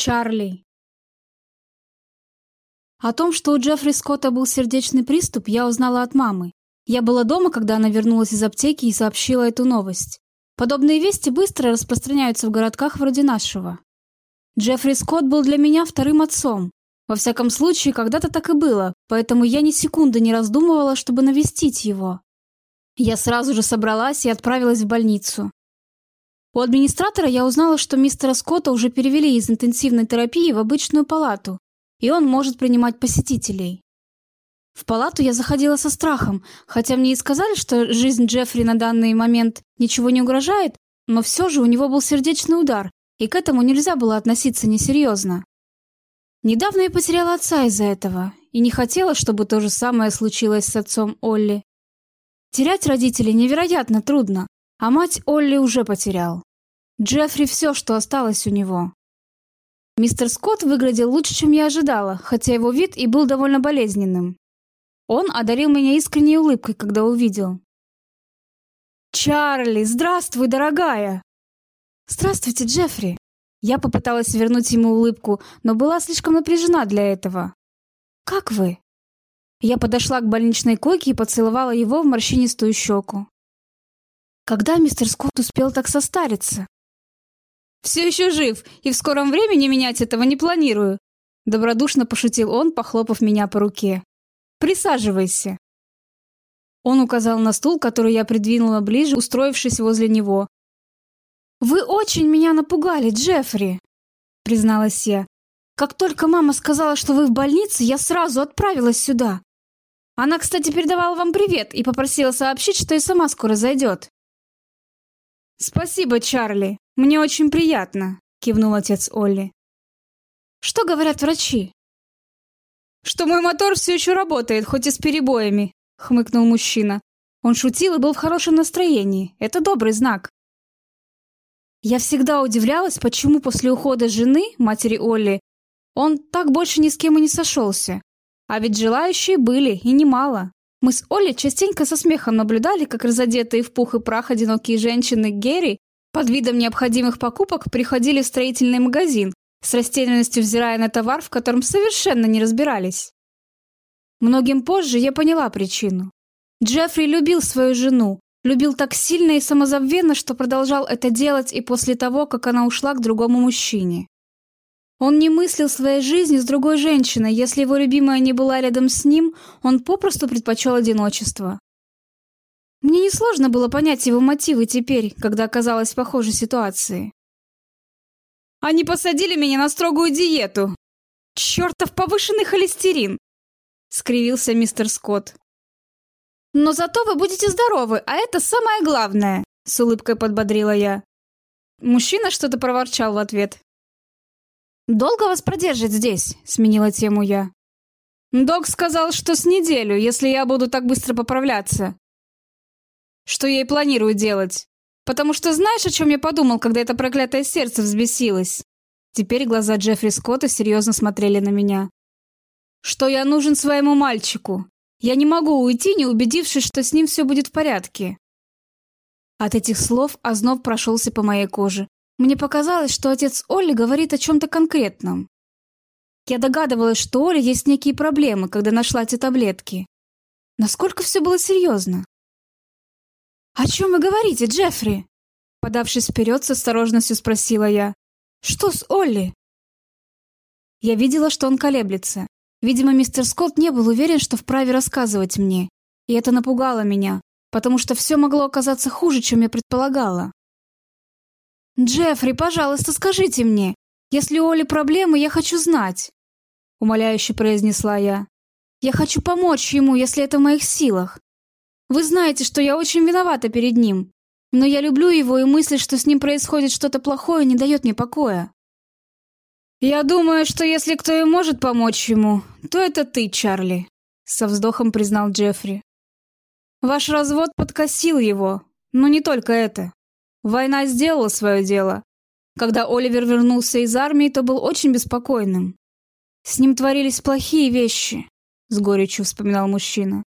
Чарли. О том, что у Джеффри Скотта был сердечный приступ, я узнала от мамы. Я была дома, когда она вернулась из аптеки и сообщила эту новость. Подобные вести быстро распространяются в городках вроде нашего. Джеффри Скотт был для меня вторым отцом. Во всяком случае, когда-то так и было, поэтому я ни секунды не раздумывала, чтобы навестить его. Я сразу же собралась и отправилась в больницу. У администратора я узнала, что мистера Скотта уже перевели из интенсивной терапии в обычную палату, и он может принимать посетителей. В палату я заходила со страхом, хотя мне и сказали, что жизнь Джеффри на данный момент ничего не угрожает, но все же у него был сердечный удар, и к этому нельзя было относиться несерьезно. Недавно я потеряла отца из-за этого, и не хотела, чтобы то же самое случилось с отцом Олли. Терять родителей невероятно трудно, а мать Олли уже потерял. Джеффри все, что осталось у него. Мистер Скотт выглядел лучше, чем я ожидала, хотя его вид и был довольно болезненным. Он одарил меня искренней улыбкой, когда увидел. «Чарли, здравствуй, дорогая!» «Здравствуйте, Джеффри!» Я попыталась вернуть ему улыбку, но была слишком напряжена для этого. «Как вы?» Я подошла к больничной койке и поцеловала его в морщинистую щеку. Когда мистер Скотт успел так состариться? «Все еще жив, и в скором времени менять этого не планирую», добродушно пошутил он, похлопав меня по руке. «Присаживайся». Он указал на стул, который я придвинула ближе, устроившись возле него. «Вы очень меня напугали, Джеффри», призналась я. «Как только мама сказала, что вы в больнице, я сразу отправилась сюда. Она, кстати, передавала вам привет и попросила сообщить, что и сама скоро зайдет». «Спасибо, Чарли. Мне очень приятно», — кивнул отец Олли. «Что говорят врачи?» «Что мой мотор все еще работает, хоть и с перебоями», — хмыкнул мужчина. Он шутил и был в хорошем настроении. Это добрый знак. Я всегда удивлялась, почему после ухода жены, матери Олли, он так больше ни с кем и не сошелся. А ведь желающие были, и немало. Мы с Олей частенько со смехом наблюдали, как разодетые в пух и прах одинокие женщины Герри под видом необходимых покупок приходили в строительный магазин, с растерянностью взирая на товар, в котором совершенно не разбирались. Многим позже я поняла причину. Джеффри любил свою жену, любил так сильно и самозабвенно, что продолжал это делать и после того, как она ушла к другому мужчине. Он не мыслил своей жизни с другой женщиной, если его любимая не была рядом с ним, он попросту предпочел одиночество. Мне несложно было понять его мотивы теперь, когда оказалась в похожей ситуации. «Они посадили меня на строгую диету! Чертов повышенный холестерин!» — скривился мистер Скотт. «Но зато вы будете здоровы, а это самое главное!» — с улыбкой подбодрила я. Мужчина что-то проворчал в ответ. «Долго вас продержит здесь?» — сменила тему я. «Док сказал, что с неделю, если я буду так быстро поправляться. Что я и планирую делать. Потому что знаешь, о чем я подумал, когда это проклятое сердце взбесилось?» Теперь глаза Джеффри Скотта серьезно смотрели на меня. «Что я нужен своему мальчику. Я не могу уйти, не убедившись, что с ним все будет в порядке». От этих слов озноб прошелся по моей коже. Мне показалось, что отец Олли говорит о чем-то конкретном. Я догадывалась, что Оли есть некие проблемы, когда нашла эти таблетки. Насколько все было серьезно? «О чем вы говорите, Джеффри?» Подавшись вперед, с осторожностью спросила я. «Что с Олли?» Я видела, что он колеблется. Видимо, мистер Скотт не был уверен, что вправе рассказывать мне. И это напугало меня, потому что все могло оказаться хуже, чем я предполагала. «Джеффри, пожалуйста, скажите мне, если у Оли проблемы, я хочу знать», — умоляюще произнесла я. «Я хочу помочь ему, если это в моих силах. Вы знаете, что я очень виновата перед ним, но я люблю его, и мысль, что с ним происходит что-то плохое, не дает мне покоя». «Я думаю, что если кто и может помочь ему, то это ты, Чарли», — со вздохом признал Джеффри. «Ваш развод подкосил его, но не только это. Война сделала свое дело. Когда Оливер вернулся из армии, то был очень беспокойным. С ним творились плохие вещи, с горечью вспоминал мужчина.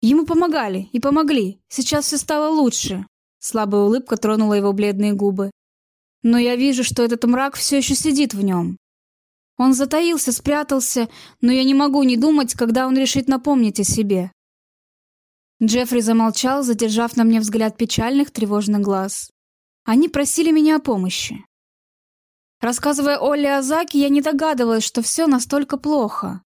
Ему помогали и помогли. Сейчас все стало лучше. Слабая улыбка тронула его бледные губы. но я вижу, что этот мрак все еще сидит в нем. Он затаился, спрятался, но я не могу не думать, когда он решит напомнить о себе. Джеффри замолчал, задержав на мне взгляд печальных, тревожных глаз. Они просили меня о помощи. Рассказывая Оле о Заке, я не догадывалась, что все настолько плохо.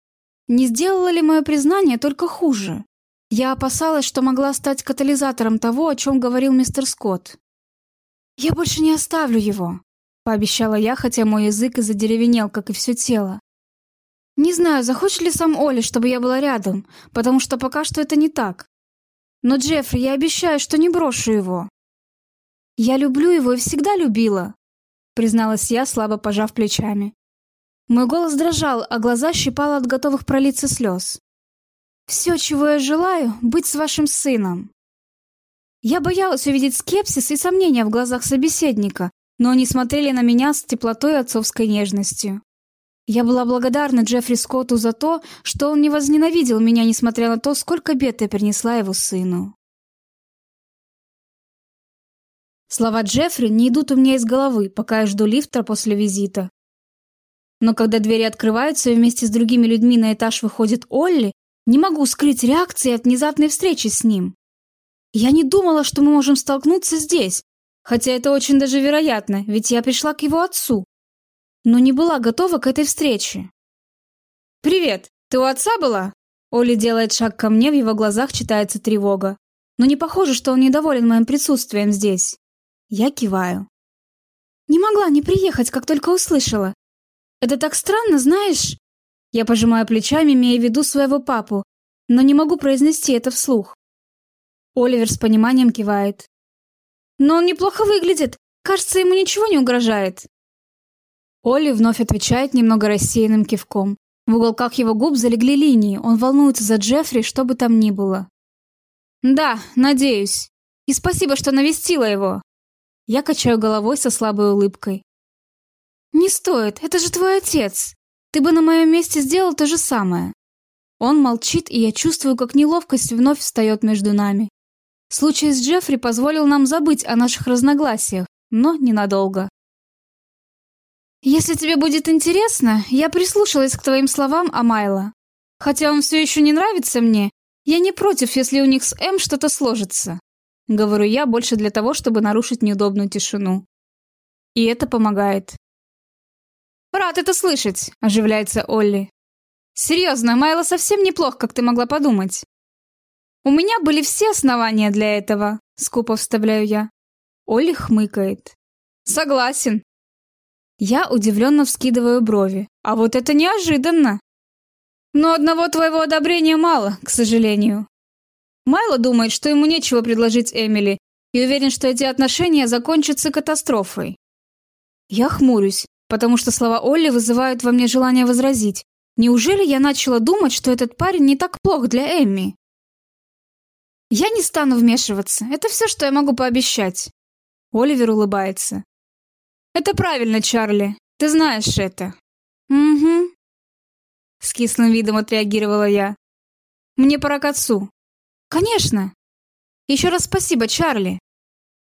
Не сделало ли мое признание только хуже? Я опасалась, что могла стать катализатором того, о чем говорил мистер Скотт. «Я больше не оставлю его», — пообещала я, хотя мой язык и задеревенел, как и все тело. Не знаю, захочет ли сам Оли, чтобы я была рядом, потому что пока что это не так. Но, Джеффри, я обещаю, что не брошу его. Я люблю его и всегда любила, призналась я, слабо пожав плечами. Мой голос дрожал, а глаза щипало от готовых пролиться слез. Все, чего я желаю, быть с вашим сыном. Я боялась увидеть скепсис и сомнения в глазах собеседника, но они смотрели на меня с теплотой и отцовской нежностью. Я была благодарна Джеффри Скотту за то, что он не возненавидел меня, несмотря на то, сколько бед я принесла его сыну. Слова Джеффри не идут у меня из головы, пока я жду лифта после визита. Но когда двери открываются и вместе с другими людьми на этаж выходит Олли, не могу скрыть реакции от внезапной встречи с ним. Я не думала, что мы можем столкнуться здесь, хотя это очень даже вероятно, ведь я пришла к его отцу. Но не была готова к этой встрече. «Привет! Ты у отца была?» Оли делает шаг ко мне, в его глазах читается тревога. Но не похоже, что он недоволен моим присутствием здесь. Я киваю. Не могла не приехать, как только услышала. Это так странно, знаешь? Я пожимаю плечами, имея в виду своего папу, но не могу произнести это вслух. Оливер с пониманием кивает. Но он неплохо выглядит. Кажется, ему ничего не угрожает. Оли вновь отвечает немного рассеянным кивком. В уголках его губ залегли линии, он волнуется за Джеффри, что бы там ни было. «Да, надеюсь. И спасибо, что навестила его». Я качаю головой со слабой улыбкой. «Не стоит, это же твой отец. Ты бы на моем месте сделал то же самое». Он молчит, и я чувствую, как неловкость вновь встает между нами. Случай с Джеффри позволил нам забыть о наших разногласиях, но ненадолго. «Если тебе будет интересно, я прислушалась к твоим словам о Майло. Хотя он все еще не нравится мне, я не против, если у них с М что-то сложится. Говорю я больше для того, чтобы нарушить неудобную тишину. И это помогает. «Рад это слышать», — оживляется Олли. «Серьезно, Майло совсем неплох, как ты могла подумать». «У меня были все основания для этого», — скупо вставляю я. Олли хмыкает. «Согласен». Я удивленно вскидываю брови. «А вот это неожиданно!» «Но одного твоего одобрения мало, к сожалению. Майло думает, что ему нечего предложить Эмили, и уверен, что эти отношения закончатся катастрофой. Я хмурюсь, потому что слова Олли вызывают во мне желание возразить. Неужели я начала думать, что этот парень не так плох для Эмми? Я не стану вмешиваться. Это все, что я могу пообещать. Оливер улыбается. Это правильно, Чарли. Ты знаешь это. Угу. С кислым видом отреагировала я. Мне пора к отцу. «Конечно!» «Еще раз спасибо, Чарли!»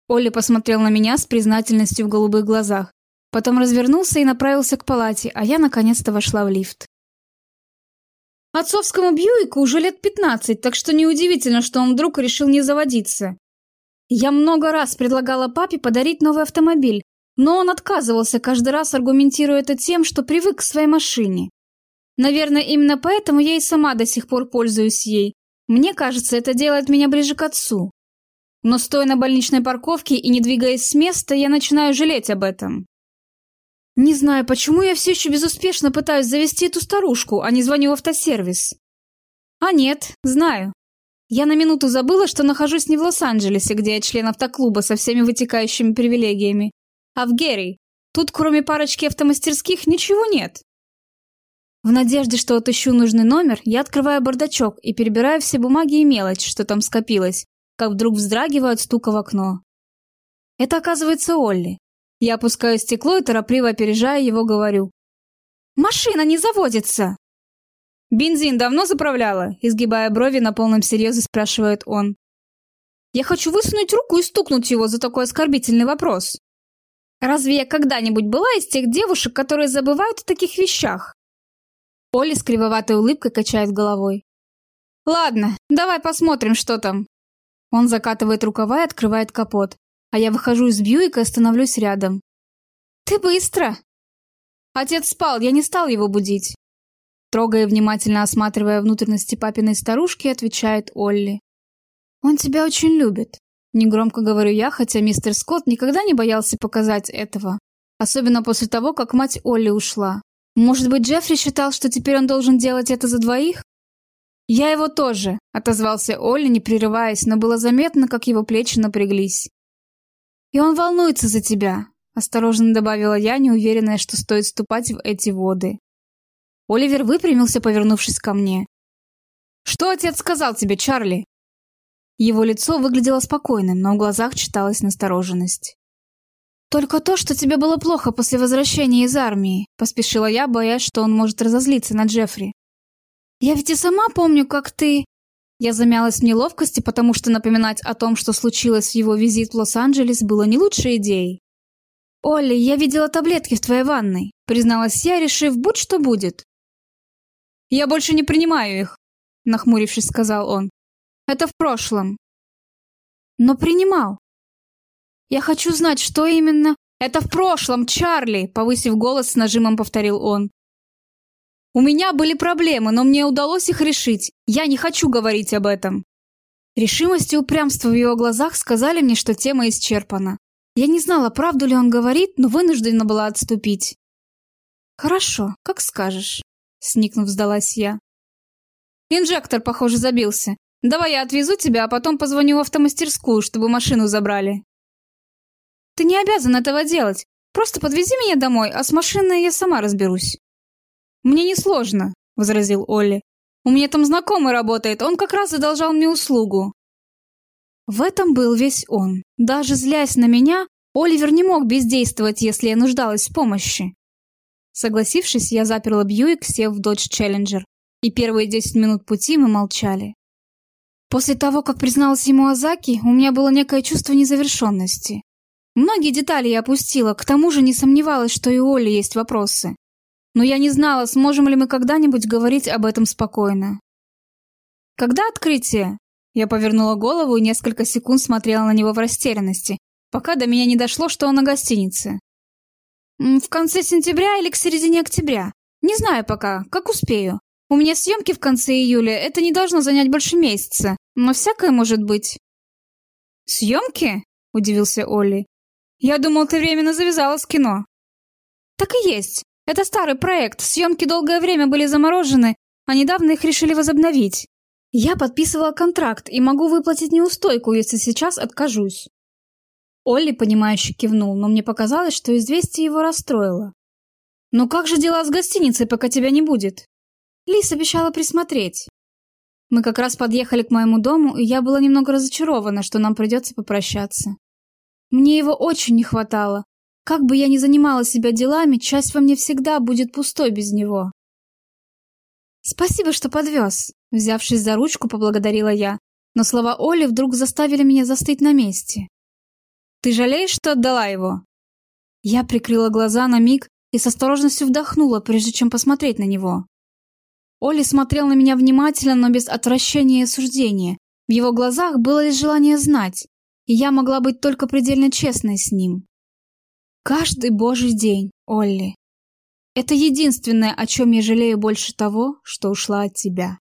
Олли посмотрел на меня с признательностью в голубых глазах. Потом развернулся и направился к палате, а я наконец-то вошла в лифт. Отцовскому Бьюику уже лет 15, так что неудивительно, что он вдруг решил не заводиться. Я много раз предлагала папе подарить новый автомобиль, но он отказывался, каждый раз аргументируя это тем, что привык к своей машине. Наверное, именно поэтому я и сама до сих пор пользуюсь ей, мне кажется, это делает меня ближе к отцу. Но стоя на больничной парковке и не двигаясь с места, я начинаю жалеть об этом. Не знаю, почему я все еще безуспешно пытаюсь завести эту старушку, а не звоню в автосервис. А нет, знаю. Я на минуту забыла, что нахожусь не в Лос-Анджелесе, где я член автоклуба со всеми вытекающими привилегиями, а в Герри. Тут, кроме парочки автомастерских, ничего нет. В надежде, что отыщу нужный номер, я открываю бардачок и перебираю все бумаги и мелочь, что там скопилось, как вдруг вздрагиваю от стука в окно. Это оказывается Олли. Я опускаю стекло и торопливо опережая его говорю. «Машина не заводится!» «Бензин давно заправляла?» Изгибая брови, на полном серьезе спрашивает он. «Я хочу высунуть руку и стукнуть его за такой оскорбительный вопрос». Разве я когда-нибудь была из тех девушек, которые забывают о таких вещах? Оля с кривоватой улыбкой качает головой. Ладно, давай посмотрим, что там. Он закатывает рукава и открывает капот, а я выхожу из Бьюика и становлюсь рядом. Ты быстро. Отец спал, я не стал его будить. Трогая внимательно осматривая внутренности папиной старушки, отвечает Олли. Он тебя очень любит. Негромко говорю я, хотя мистер Скотт никогда не боялся показать этого. Особенно после того, как мать Олли ушла. Может быть, Джеффри считал, что теперь он должен делать это за двоих? «Я его тоже», — отозвался Олли, не прерываясь, но было заметно, как его плечи напряглись. «И он волнуется за тебя», — осторожно добавила я, неуверенная, что стоит ступать в эти воды. Оливер выпрямился, повернувшись ко мне. «Что отец сказал тебе, Чарли?» Его лицо выглядело спокойным, но в глазах читалась настороженность. «Только то, что тебе было плохо после возвращения из армии», — поспешила я, боясь, что он может разозлиться на Джеффри. «Я ведь и сама помню, как ты...» Я замялась в неловкости, потому что напоминать о том, что случилось в его визит в Лос-Анджелес, было не лучшей идеей. «Олли, я видела таблетки в твоей ванной», — призналась я, решив, будь что будет. «Я больше не принимаю их», — нахмурившись, сказал он. Это в прошлом. Но принимал. Я хочу знать, что именно... Это в прошлом, Чарли, повысив голос с нажимом повторил он. У меня были проблемы, но мне удалось их решить. Я не хочу говорить об этом. Решимость и упрямство в его глазах сказали мне, что тема исчерпана. Я не знала, правду ли он говорит, но вынуждена была отступить. «Хорошо, как скажешь», — сникнув, сдалась я. Инжектор, похоже, забился. Давай я отвезу тебя, а потом позвоню в автомастерскую, чтобы машину забрали. Ты не обязан этого делать. Просто подвези меня домой, а с машиной я сама разберусь. Мне не сложно, возразил Олли. У меня там знакомый работает, он как раз задолжал мне услугу. В этом был весь он. Даже злясь на меня, Оливер не мог бездействовать, если я нуждалась в помощи. Согласившись, я заперла Бьюик, сев в Dodge Challenger, и первые десять минут пути мы молчали. После того, как призналась ему Азаки, у меня было некое чувство незавершенности. Многие детали я опустила, к тому же не сомневалась, что и у Оли есть вопросы. Но я не знала, сможем ли мы когда-нибудь говорить об этом спокойно. «Когда открытие?» Я повернула голову и несколько секунд смотрела на него в растерянности, пока до меня не дошло, что он на гостинице. «В конце сентября или к середине октября. Не знаю пока, как успею. У меня съемки в конце июля, это не должно занять больше месяца, но всякое может быть». «Съемки?» – удивился Олли. «Я думал, ты временно завязала с кино». «Так и есть. Это старый проект, съемки долгое время были заморожены, а недавно их решили возобновить. Я подписывала контракт и могу выплатить неустойку, если сейчас откажусь». Олли, понимающе кивнул, но мне показалось, что известие его расстроило. «Ну как же дела с гостиницей, пока тебя не будет?» Лис обещала присмотреть. Мы как раз подъехали к моему дому, и я была немного разочарована, что нам придется попрощаться. Мне его очень не хватало. Как бы я ни занимала себя делами, часть во мне всегда будет пустой без него. «Спасибо, что подвез», — взявшись за ручку, поблагодарила я. Но слова Оли вдруг заставили меня застыть на месте. «Ты жалеешь, что отдала его?» Я прикрыла глаза на миг и с осторожностью вдохнула, прежде чем посмотреть на него. Оли смотрел на меня внимательно, но без отвращения и осуждения. В его глазах было лишь желание знать, и я могла быть только предельно честной с ним. Каждый божий день, Олли. Это единственное, о чем я жалею больше того, что ушла от тебя.